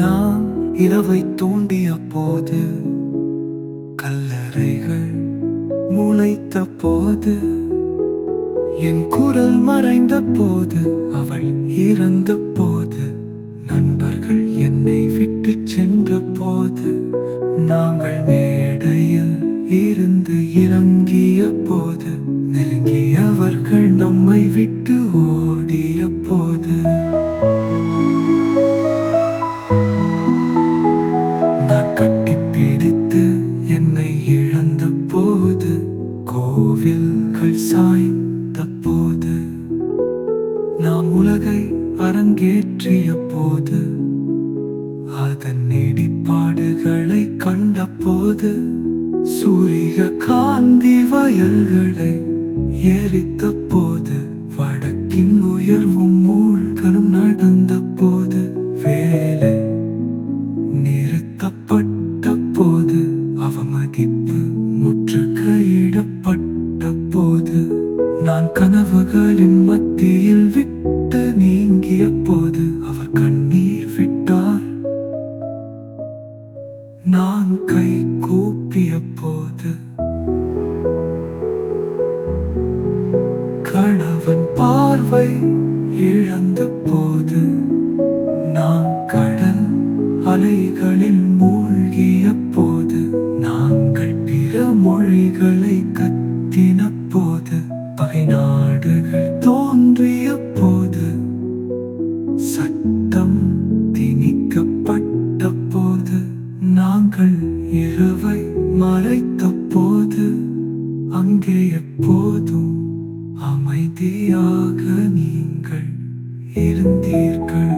நான் இரவை தூண்டிய போது கல்லறைகள் முளைத்த போது என் குரல் மறைந்த போது அவள் இறந்த போது நண்பர்கள் என்னை விட்டு சென்ற போது நாங்கள் மேடையில் இருந்து இறங்கிய போது சாய்ந்த போது நாம் உலகை அரங்கேற்றிய போது அதன் நெடிப்பாடுகளை கண்ட போது சூரிய காந்தி வயல்களை எரி கனவுகளின் மத்தியில் விட்டு நீங்கிய போது அவர் கண்ணீர் விட்டார். நான் கை கூப்பிய போது கணவன் பார்வை இழந்த போது நான் கடல் அலைகளில் மூழ்கிய போது நாங்கள் பிற மொழிகளை கத்தின போது போது அங்கே எப்போதும் அமைதியாக நீங்கள் இருந்தீர்கள்.